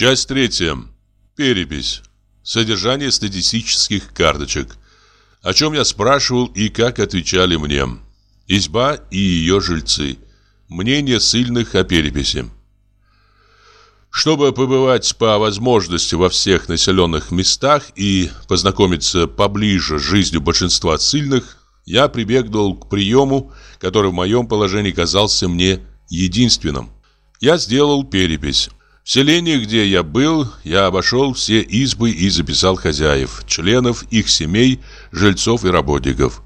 Часть третья. Перепись. Содержание статистических карточек. О чем я спрашивал и как отвечали мне. Изба и ее жильцы. Мнение сильных о переписи. Чтобы побывать по возможности во всех населенных местах и познакомиться поближе с жизнью большинства сильных, я прибегнул к приему, который в моем положении казался мне единственным. Я сделал перепись. В селении, где я был, я обошел все избы и записал хозяев, членов их семей, жильцов и работников.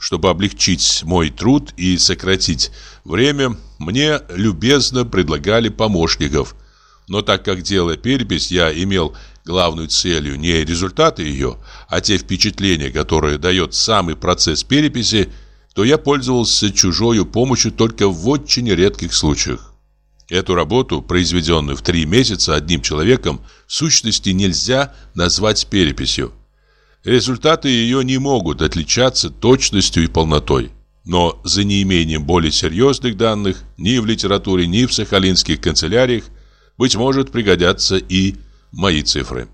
Чтобы облегчить мой труд и сократить время, мне любезно предлагали помощников. Но так как делая перепись, я имел главную целью не результаты ее, а те впечатления, которые дает самый процесс переписи, то я пользовался чужой помощью только в очень редких случаях. Эту работу, произведенную в три месяца одним человеком, в сущности нельзя назвать переписью. Результаты ее не могут отличаться точностью и полнотой. Но за неимением более серьезных данных ни в литературе, ни в сахалинских канцеляриях, быть может, пригодятся и мои цифры.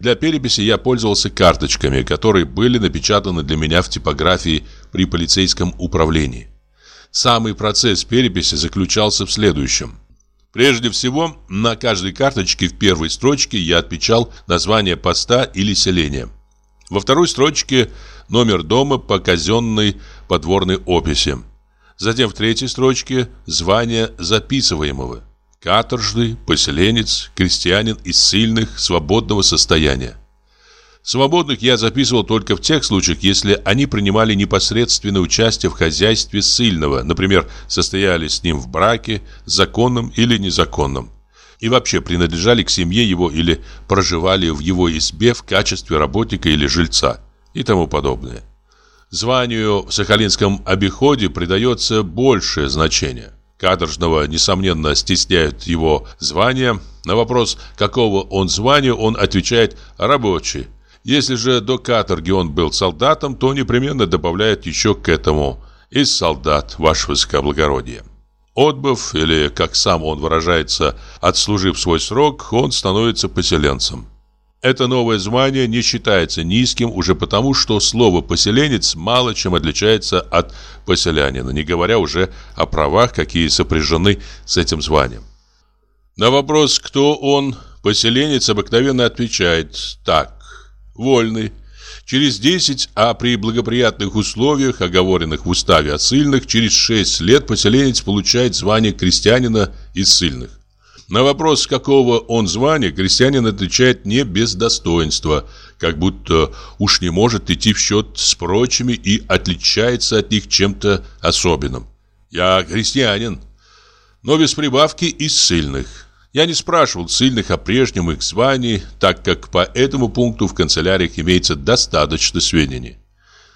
Для переписи я пользовался карточками, которые были напечатаны для меня в типографии при полицейском управлении. Самый процесс переписи заключался в следующем. Прежде всего, на каждой карточке в первой строчке я отпечал название поста или селения. Во второй строчке номер дома по казенной подворной описи. Затем в третьей строчке звание записываемого. Каторжный, поселенец, крестьянин из сильных, свободного состояния. Свободных я записывал только в тех случаях, если они принимали непосредственное участие в хозяйстве ссыльного, например, состояли с ним в браке, законном или незаконном, и вообще принадлежали к семье его или проживали в его избе в качестве работника или жильца и тому подобное. Званию в сахалинском обиходе придается большее значение. Каторжного, несомненно, стесняют его звание. На вопрос, какого он звания, он отвечает «рабочий». Если же до каторги он был солдатом, то непременно добавляет еще к этому «из солдат, ваше высокоблагородие». Отбыв, или, как сам он выражается, отслужив свой срок, он становится поселенцем. Это новое звание не считается низким уже потому, что слово «поселенец» мало чем отличается от «поселянина», не говоря уже о правах, какие сопряжены с этим званием. На вопрос «кто он?» поселенец обыкновенно отвечает так вольный. Через 10, а при благоприятных условиях, оговоренных в уставе о ссыльных, через 6 лет поселенец получает звание крестьянина из ссыльных. На вопрос, какого он звания, крестьянин отвечает не без достоинства, как будто уж не может идти в счет с прочими и отличается от них чем-то особенным. «Я крестьянин», но без прибавки из ссыльных. Я не спрашивал сильных о прежнем их звании, так как по этому пункту в канцеляриях имеется достаточно сведений.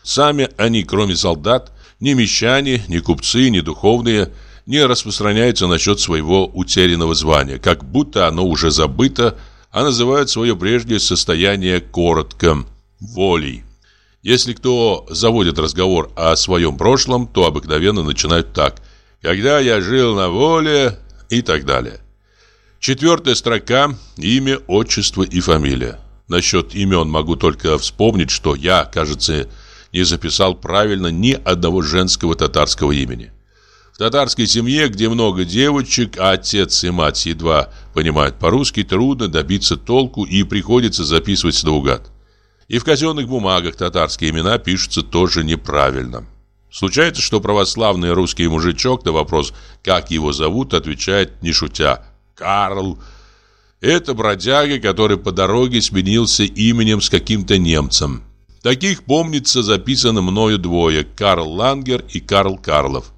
Сами они, кроме солдат, ни мещане, ни купцы, ни духовные, не распространяются насчет своего утерянного звания, как будто оно уже забыто, а называют свое прежнее состояние коротко – волей. Если кто заводит разговор о своем прошлом, то обыкновенно начинают так «когда я жил на воле» и так далее. Четвертая строка – имя, отчество и фамилия. Насчет имен могу только вспомнить, что я, кажется, не записал правильно ни одного женского татарского имени. В татарской семье, где много девочек, а отец и мать едва понимают по-русски, трудно добиться толку и приходится записывать наугад. И в казенных бумагах татарские имена пишутся тоже неправильно. Случается, что православный русский мужичок на вопрос «как его зовут?» отвечает, не шутя – Карл. Это бродяга, который по дороге сменился именем с каким-то немцем. Таких, помнится, записано мною двое – Карл Лангер и Карл Карлов.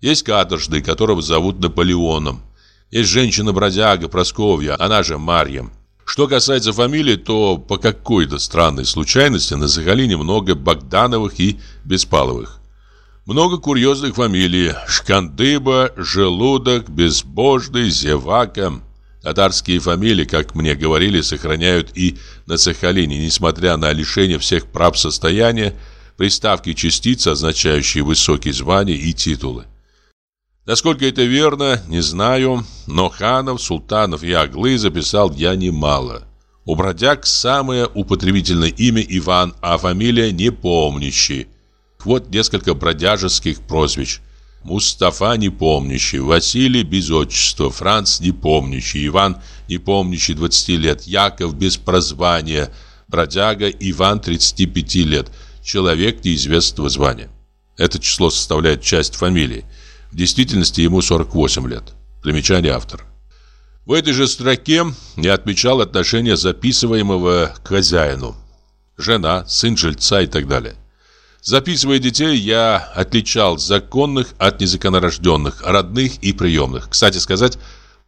Есть каторжный, которого зовут Наполеоном. Есть женщина-бродяга Просковья, она же Марья. Что касается фамилии, то по какой-то странной случайности на Сахалине много Богдановых и Беспаловых. Много курьезных фамилий. Шкандыба, Желудок, Безбожный, Зевака. Татарские фамилии, как мне говорили, сохраняют и на Сахалине, несмотря на лишение всех прав состояния, приставки частицы, означающие высокие звания и титулы. Насколько это верно, не знаю, но ханов, султанов и аглы записал я немало. У бродяг самое употребительное имя Иван, а фамилия непомнящий. Вот несколько бродяжеских прозвищ. Мустафа непомнящий, Василий без отчества, Франц непомнящий, Иван непомнящий 20 лет, Яков без прозвания, бродяга Иван 35 лет, человек неизвестного звания. Это число составляет часть фамилии. В действительности ему 48 лет. Примечание автора. В этой же строке я отмечал отношение записываемого к хозяину. Жена, сын жильца и так далее. Записывая детей, я отличал законных от незаконнорожденных, родных и приемных. Кстати сказать,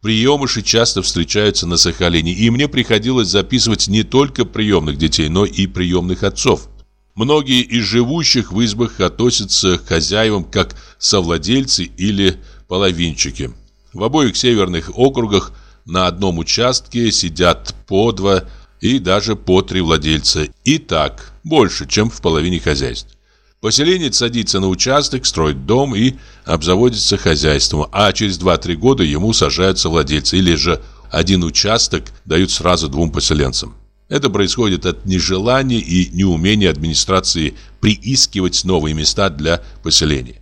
приемыши часто встречаются на Сахалине, и мне приходилось записывать не только приемных детей, но и приемных отцов. Многие из живущих в избах относятся к хозяевам как совладельцы или половинчики. В обоих северных округах на одном участке сидят по два и даже по три владельца. И так, больше, чем в половине хозяйств. Поселенец садится на участок, строит дом и обзаводится хозяйством, а через 2-3 года ему сажаются владельцы, или же один участок дают сразу двум поселенцам. Это происходит от нежелания и неумения администрации приискивать новые места для поселения.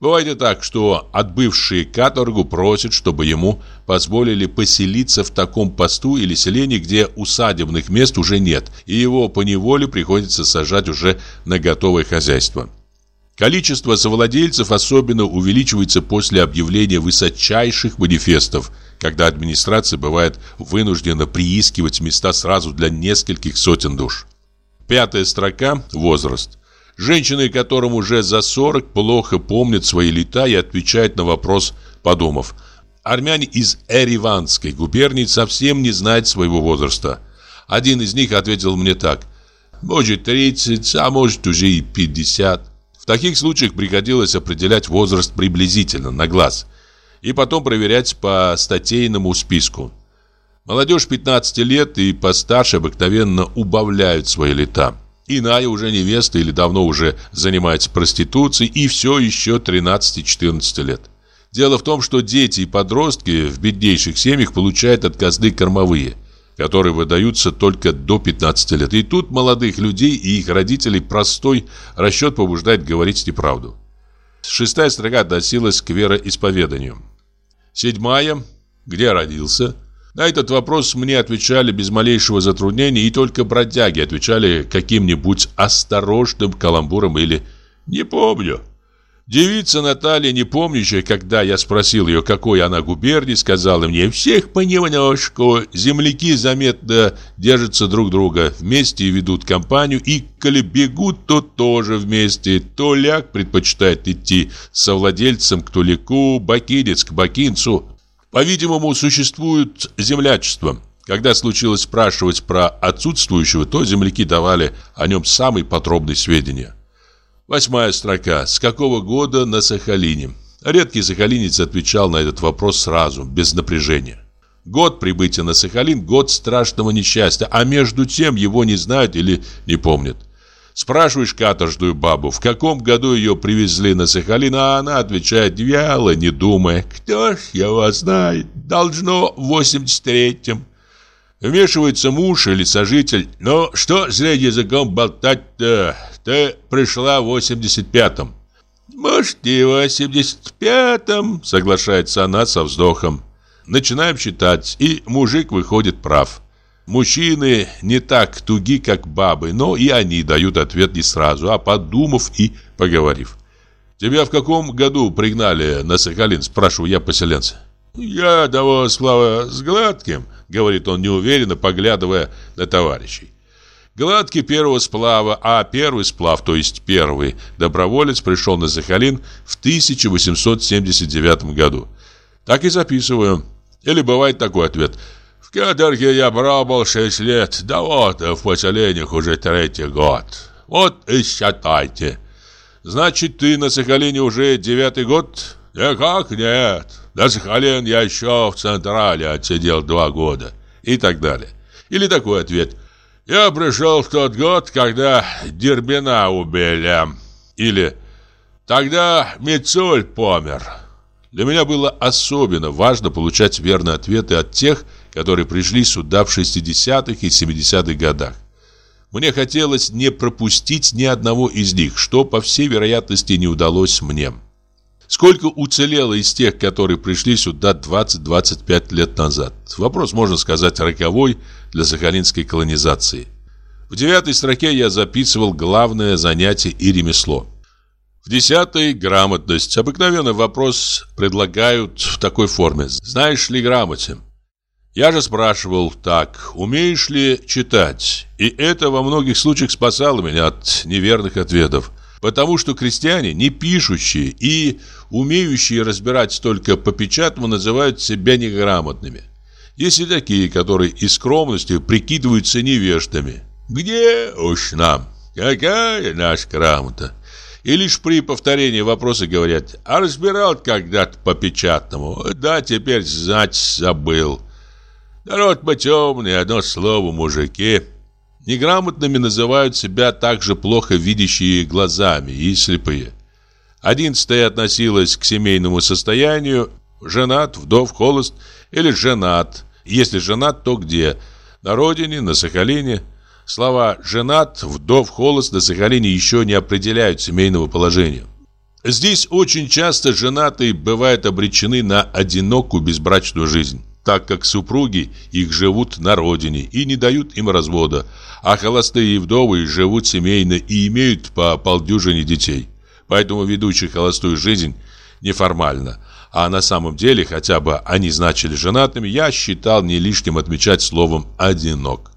Бывает и так, что отбывший каторгу просят, чтобы ему позволили поселиться в таком посту или селении, где усадебных мест уже нет, и его поневоле приходится сажать уже на готовое хозяйство. Количество совладельцев особенно увеличивается после объявления высочайших манифестов – когда администрация бывает вынуждена приискивать места сразу для нескольких сотен душ. Пятая строка – возраст. Женщины, которым уже за 40, плохо помнят свои лета и отвечают на вопрос, подумав. Армяне из Эриванской губернии совсем не знают своего возраста. Один из них ответил мне так. Может 30, а может уже и 50. В таких случаях приходилось определять возраст приблизительно, на глаз – и потом проверять по статейному списку. Молодежь 15 лет и постарше обыкновенно убавляют свои лета. Иная уже невеста или давно уже занимается проституцией и все еще 13-14 лет. Дело в том, что дети и подростки в беднейших семьях получают от казны кормовые, которые выдаются только до 15 лет. И тут молодых людей и их родителей простой расчет побуждает говорить неправду. Шестая строка относилась к вероисповеданию. Седьмая. Где родился? На этот вопрос мне отвечали без малейшего затруднения, и только бродяги отвечали каким-нибудь осторожным каламбуром или «не помню». Девица Наталья, не помнящая, когда я спросил ее, какой она губернии, сказала мне «всех понемножку». Земляки заметно держатся друг друга, вместе ведут компанию, и коли бегут, то тоже вместе. Толяк предпочитает идти со владельцем к Туляку, бакинец к бакинцу. По-видимому, существует землячество. Когда случилось спрашивать про отсутствующего, то земляки давали о нем самые подробные сведения. Восьмая строка. С какого года на Сахалине? Редкий сахалинец отвечал на этот вопрос сразу, без напряжения. Год прибытия на Сахалин – год страшного несчастья, а между тем его не знают или не помнят. Спрашиваешь каторжную бабу, в каком году ее привезли на Сахалин, а она отвечает вяло, не думая. «Кто ж его знает? Должно в 83-м». Вмешивается муж или сожитель. «Ну, что зря языком болтать-то? Ты пришла в 85-м». «Может, и в 85-м», соглашается она со вздохом. Начинаем считать, и мужик выходит прав. Мужчины не так туги, как бабы, но и они дают ответ не сразу, а подумав и поговорив. «Тебя в каком году пригнали на Сахалин?» – спрашиваю я поселенца. «Я того слава с гладким», — говорит он неуверенно, поглядывая на товарищей. Гладкий первого сплава, а первый сплав, то есть первый доброволец, пришел на Сахалин в 1879 году. Так и записываю. Или бывает такой ответ. В каторге я пробовал 6 лет, да вот в поселениях уже третий год. Вот и считайте. Значит, ты на Сахалине уже девятый год? Никак нет. На Сахалин я еще в Централе отсидел два года. И так далее. Или такой ответ. Я пришел в тот год, когда Дербина убили. Или тогда Мицуль помер. Для меня было особенно важно получать верные ответы от тех, которые пришли сюда в 60-х и 70-х годах. Мне хотелось не пропустить ни одного из них, что, по всей вероятности, не удалось мне. Сколько уцелело из тех, которые пришли сюда 20-25 лет назад? Вопрос, можно сказать, роковой для сахалинской колонизации. В девятой строке я записывал главное занятие и ремесло. В десятой – грамотность. Обыкновенный вопрос предлагают в такой форме. Знаешь ли грамоте? Я же спрашивал так, умеешь ли читать? И это во многих случаях спасало меня от неверных ответов. Потому что крестьяне, не пишущие и умеющие разбирать только по печатному, называют себя неграмотными. Есть и такие, которые из скромности прикидываются невеждами. Где уж нам? Какая наша грамота? И лишь при повторении вопроса говорят, а разбирал когда-то по печатному? Да, теперь знать забыл. Народ мы темный, одно слово, мужики. Неграмотными называют себя также плохо видящие глазами и слепые. Одиннадцатая относилась к семейному состоянию, женат, вдов, холост или женат. Если женат, то где? На родине, на Сахалине. Слова «женат», «вдов», «холост» на Сахалине еще не определяют семейного положения. Здесь очень часто женатые бывают обречены на одинокую безбрачную жизнь так как супруги их живут на родине и не дают им развода, а холостые и вдовы живут семейно и имеют по полдюжине детей. Поэтому ведущий холостую жизнь неформально, а на самом деле хотя бы они значили женатыми, я считал не лишним отмечать словом «одинок».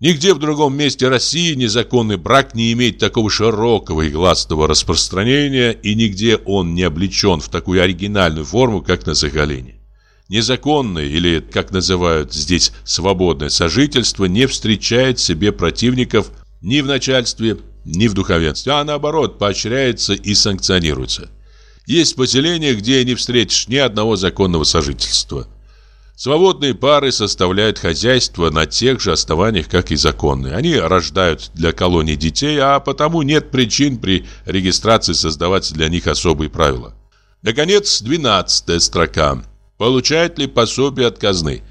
Нигде в другом месте России незаконный брак не имеет такого широкого и гласного распространения, и нигде он не облечен в такую оригинальную форму, как на Сахалине. Незаконное или, как называют здесь, свободное сожительство не встречает себе противников ни в начальстве, ни в духовенстве, а наоборот поощряется и санкционируется. Есть поселения, где не встретишь ни одного законного сожительства. Свободные пары составляют хозяйство на тех же основаниях, как и законные. Они рождают для колонии детей, а потому нет причин при регистрации создавать для них особые правила. Наконец, двенадцатая строка – Получает ли пособие от казны?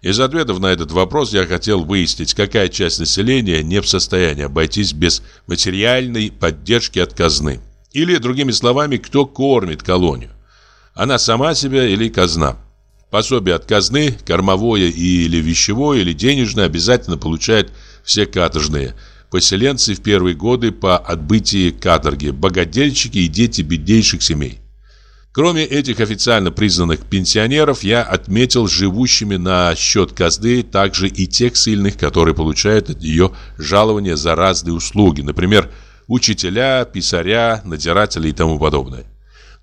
Из ответов на этот вопрос я хотел выяснить, какая часть населения не в состоянии обойтись без материальной поддержки от казны. Или, другими словами, кто кормит колонию. Она сама себя или казна. Пособие от казны, кормовое или вещевое, или денежное обязательно получают все каторжные. Поселенцы в первые годы по отбытии каторги, богадельщики и дети беднейших семей. Кроме этих официально признанных пенсионеров, я отметил живущими на счет казны также и тех сильных, которые получают от нее жалования за разные услуги, например, учителя, писаря, надзиратели и тому подобное.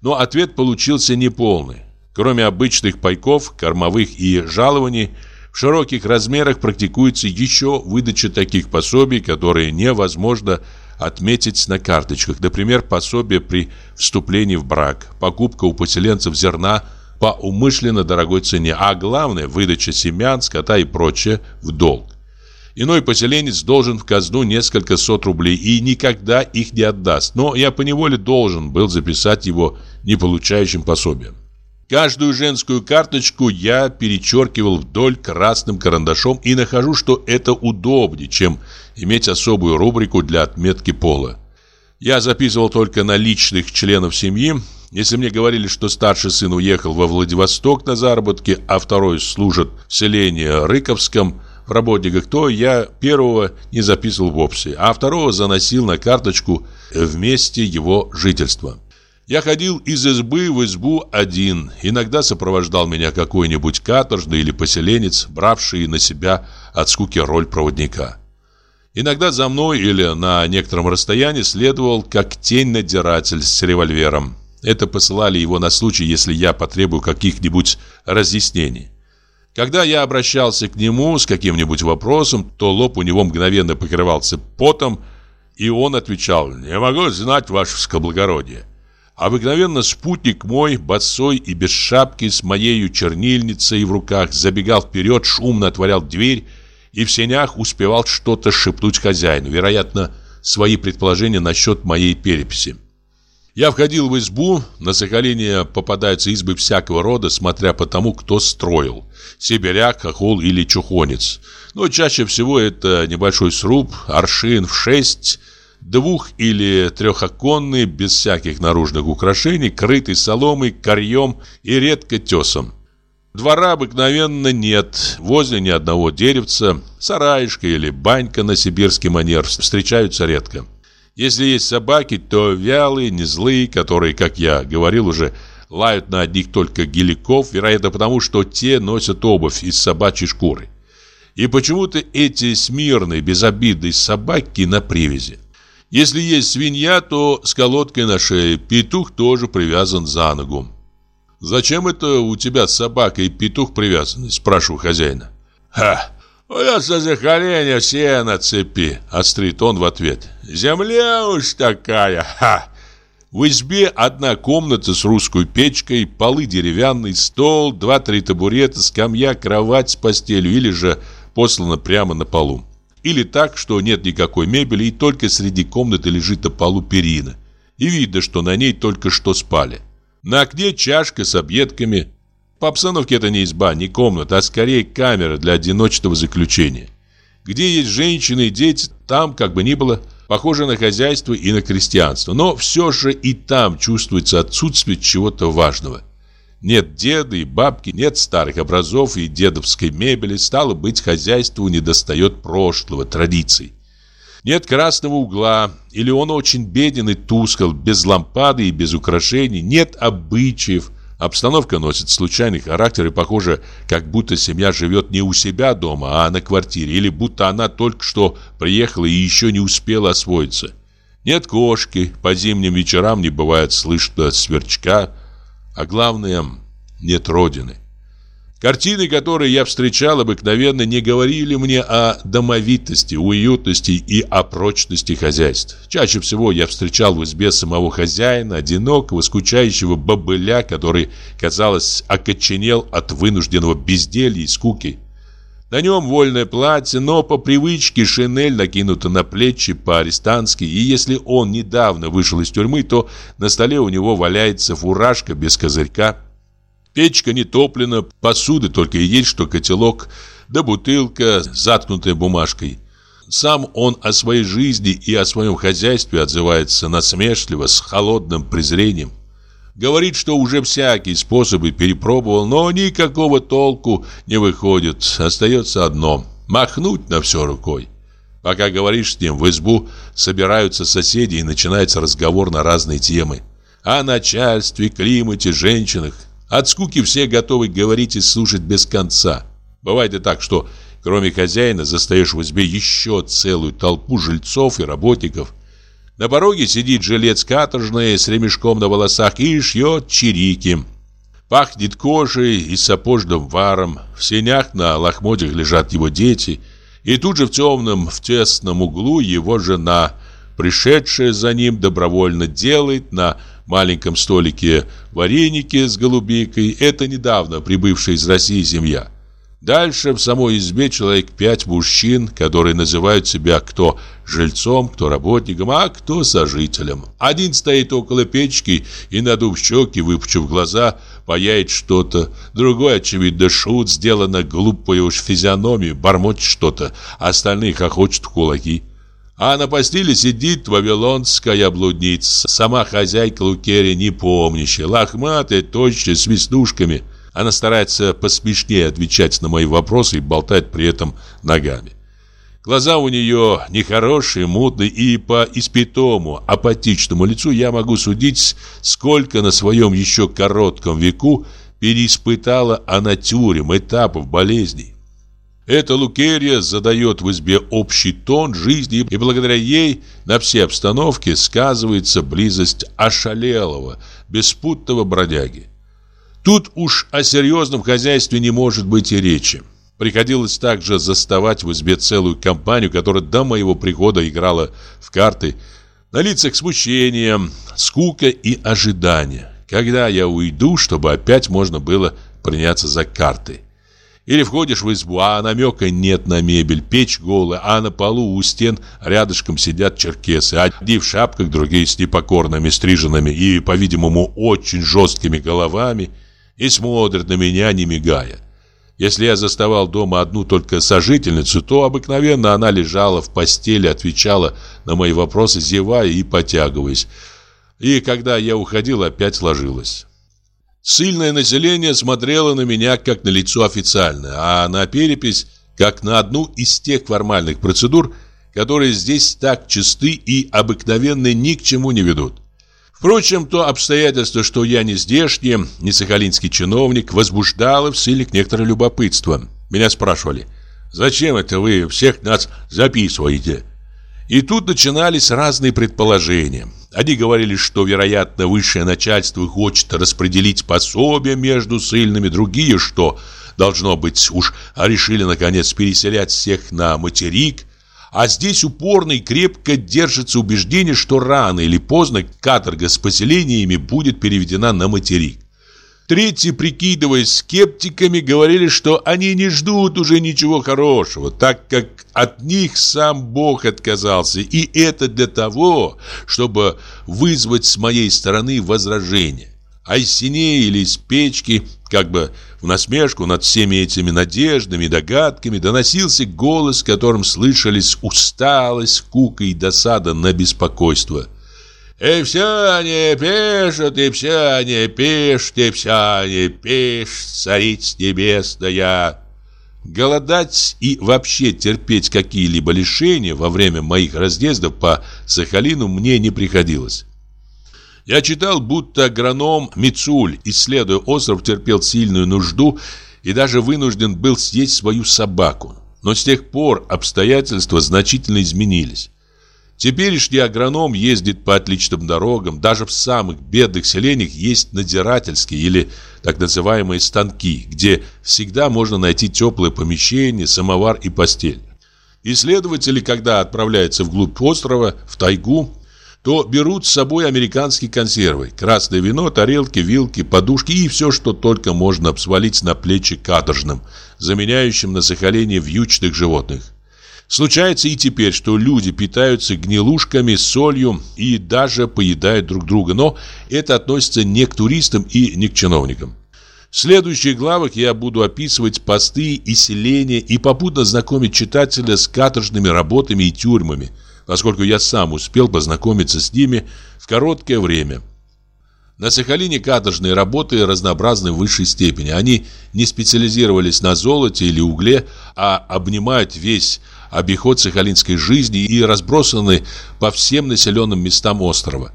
Но ответ получился неполный. Кроме обычных пайков, кормовых и жалований, в широких размерах практикуется еще выдача таких пособий, которые невозможно отметить на карточках. Например, пособие при вступлении в брак, покупка у поселенцев зерна по умышленно дорогой цене, а главное – выдача семян, скота и прочее в долг. Иной поселенец должен в казну несколько сот рублей и никогда их не отдаст, но я поневоле должен был записать его не получающим пособием. Каждую женскую карточку я перечеркивал вдоль красным карандашом и нахожу, что это удобнее, чем иметь особую рубрику для отметки пола. Я записывал только наличных членов семьи. Если мне говорили, что старший сын уехал во Владивосток на заработки, а второй служит в селении Рыковском в работниках, то я первого не записывал вовсе, а второго заносил на карточку вместе его жительства. Я ходил из избы в избу один. Иногда сопровождал меня какой-нибудь каторжный или поселенец, бравший на себя от скуки роль проводника. Иногда за мной или на некотором расстоянии следовал как тень-надзиратель с револьвером. Это посылали его на случай, если я потребую каких-нибудь разъяснений. Когда я обращался к нему с каким-нибудь вопросом, то лоб у него мгновенно покрывался потом, и он отвечал «Не могу знать, ваше скоблагородие». Обыкновенно спутник мой, босой и без шапки, с моею чернильницей в руках, забегал вперед, шумно отворял дверь и в сенях успевал что-то шепнуть хозяину, вероятно, свои предположения насчет моей переписи. Я входил в избу, на Сахалине попадаются избы всякого рода, смотря по тому, кто строил. Сибиряк, хохол или чухонец. Но чаще всего это небольшой сруб, аршин в шесть, двух- или трехоконный, без всяких наружных украшений, крытый соломой, корьем и редко тесом. Двора обыкновенно нет, возле ни одного деревца, сараишка или банька на сибирский манер встречаются редко. Если есть собаки, то вялые, не злые, которые, как я говорил уже, лают на одних только геликов, вероятно потому, что те носят обувь из собачьей шкуры. И почему-то эти смирные, безобидные собаки на привязи. Если есть свинья, то с колодкой на шее, петух тоже привязан за ногу. «Зачем это у тебя собака и петух привязаны?» – спрашиваю хозяина. «Ха! У нас за захоление все на цепи!» – острит он в ответ. «Земля уж такая! Ха!» В избе одна комната с русской печкой, полы деревянный, стол, два-три табурета, скамья, кровать с постелью или же послана прямо на полу. Или так, что нет никакой мебели и только среди комнаты лежит на полу перина. И видно, что на ней только что спали. На окне чашка с объедками. По обстановке это не изба, не комната, а скорее камера для одиночного заключения. Где есть женщины и дети, там, как бы ни было, похоже на хозяйство и на крестьянство. Но все же и там чувствуется отсутствие чего-то важного. Нет деда и бабки, нет старых образов и дедовской мебели, стало быть, хозяйству недостает прошлого, традиций. Нет красного угла, или он очень беден и тускл, без лампады и без украшений, нет обычаев. Обстановка носит случайный характер и похоже, как будто семья живет не у себя дома, а на квартире, или будто она только что приехала и еще не успела освоиться. Нет кошки, по зимним вечерам не бывает слышно сверчка, а главное, нет родины. Картины, которые я встречал, обыкновенно не говорили мне о домовитости, уютности и о прочности хозяйств. Чаще всего я встречал в избе самого хозяина, одинокого, скучающего бобыля, который, казалось, окоченел от вынужденного безделья и скуки. На нем вольное платье, но по привычке шинель накинута на плечи по-арестантски, и если он недавно вышел из тюрьмы, то на столе у него валяется фуражка без козырька, Печка не топлена, посуды только и есть, что котелок, да бутылка, заткнутая бумажкой. Сам он о своей жизни и о своем хозяйстве отзывается насмешливо, с холодным презрением. Говорит, что уже всякие способы перепробовал, но никакого толку не выходит. Остается одно – махнуть на все рукой. Пока говоришь с ним, в избу собираются соседи и начинается разговор на разные темы. О начальстве, климате, женщинах. От скуки все готовы говорить и слушать без конца. Бывает и так, что кроме хозяина застаешь в избе еще целую толпу жильцов и работников. На пороге сидит жилец каторжный с ремешком на волосах и шьет чирики. Пахнет кожей и сапожным варом. В сенях на лохмотьях лежат его дети. И тут же в темном, в тесном углу его жена, пришедшая за ним, добровольно делает на маленьком столике вареники с голубикой. Это недавно прибывшая из России семья. Дальше в самой избе человек пять мужчин, которые называют себя кто жильцом, кто работником, а кто сожителем. Один стоит около печки и, надув щеки, выпучив глаза, паяет что-то. Другой, очевидно, шут, сделано глупой уж физиономией, бормочет что-то. Остальные хохочут в кулаки. А на постели сидит вавилонская блудница, сама хозяйка Лукерия не помнящая, лохматая, точная, с веснушками. Она старается посмешнее отвечать на мои вопросы и болтает при этом ногами. Глаза у нее нехорошие, мутные, и по испитому, апатичному лицу я могу судить, сколько на своем еще коротком веку переиспытала она тюрем, этапов, болезней. Эта Лукерия задает в избе общий тон жизни, и благодаря ей на все обстановки сказывается близость ошалелого, беспутного бродяги. Тут уж о серьезном хозяйстве не может быть и речи. Приходилось также заставать в избе целую компанию, которая до моего прихода играла в карты. На лицах смущение, скука и ожидание. Когда я уйду, чтобы опять можно было приняться за карты. Или входишь в избу, а намека нет на мебель, печь голая, а на полу у стен рядышком сидят черкесы, одни в шапках, другие с непокорными стриженными и, по-видимому, очень жесткими головами, и смотрят на меня, не мигая. Если я заставал дома одну только сожительницу, то обыкновенно она лежала в постели, отвечала на мои вопросы, зевая и потягиваясь. И когда я уходил, опять ложилась. Сильное население смотрело на меня как на лицо официальное, а на перепись как на одну из тех формальных процедур, которые здесь так чисты и обыкновенно ни к чему не ведут. Впрочем, то обстоятельство, что я не здешний, не сахалинский чиновник, возбуждало в Сылик некоторое любопытство. Меня спрашивали, зачем это вы всех нас записываете? И тут начинались разные предположения. Они говорили, что, вероятно, высшее начальство хочет распределить пособия между сильными, другие, что, должно быть, уж решили, наконец, переселять всех на материк, а здесь упорно и крепко держится убеждение, что рано или поздно каторга с поселениями будет переведена на материк. Третьи, прикидываясь скептиками, говорили, что они не ждут уже ничего хорошего, так как от них сам Бог отказался, и это для того, чтобы вызвать с моей стороны возражение. А из синей или из печки, как бы в насмешку над всеми этими надеждами и догадками, доносился голос, которым слышались усталость, скука и досада на беспокойство – и все они пишут, и все они пишут, и все они пишут, царица небесная. Голодать и вообще терпеть какие-либо лишения во время моих разъездов по Сахалину мне не приходилось. Я читал, будто агроном Мицуль, исследуя остров, терпел сильную нужду и даже вынужден был съесть свою собаку. Но с тех пор обстоятельства значительно изменились. Теперешний агроном ездит по отличным дорогам, даже в самых бедных селениях есть надзирательские или так называемые станки, где всегда можно найти теплое помещение, самовар и постель. Исследователи, когда отправляются вглубь острова, в тайгу, то берут с собой американские консервы, красное вино, тарелки, вилки, подушки и все, что только можно обсвалить на плечи каторжным, заменяющим на Сахалине вьючных животных. Случается и теперь, что люди питаются гнилушками, солью и даже поедают друг друга, но это относится не к туристам и не к чиновникам. В следующих главах я буду описывать посты и селения и попутно знакомить читателя с каторжными работами и тюрьмами, поскольку я сам успел познакомиться с ними в короткое время. На Сахалине каторжные работы разнообразны в высшей степени. Они не специализировались на золоте или угле, а обнимают весь обиход сахалинской жизни и разбросаны по всем населенным местам острова.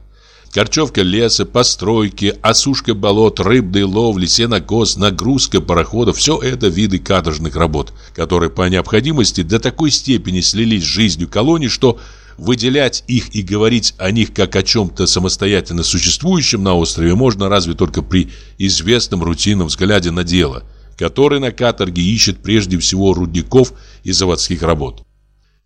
Корчевка леса, постройки, осушка болот, рыбные ловли, сенокос, нагрузка пароходов – все это виды каторжных работ, которые по необходимости до такой степени слились с жизнью колонии, что выделять их и говорить о них как о чем-то самостоятельно существующем на острове можно разве только при известном рутинном взгляде на дело, который на каторге ищет прежде всего рудников и заводских работ.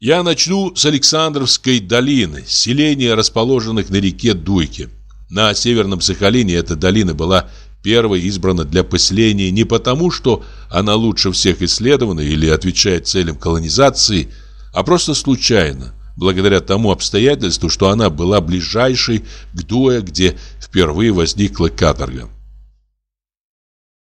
Я начну с Александровской долины, селения, расположенных на реке Дуйки. На северном Сахалине эта долина была первой избрана для поселения не потому, что она лучше всех исследована или отвечает целям колонизации, а просто случайно, благодаря тому обстоятельству, что она была ближайшей к Дуэ, где впервые возникла каторга.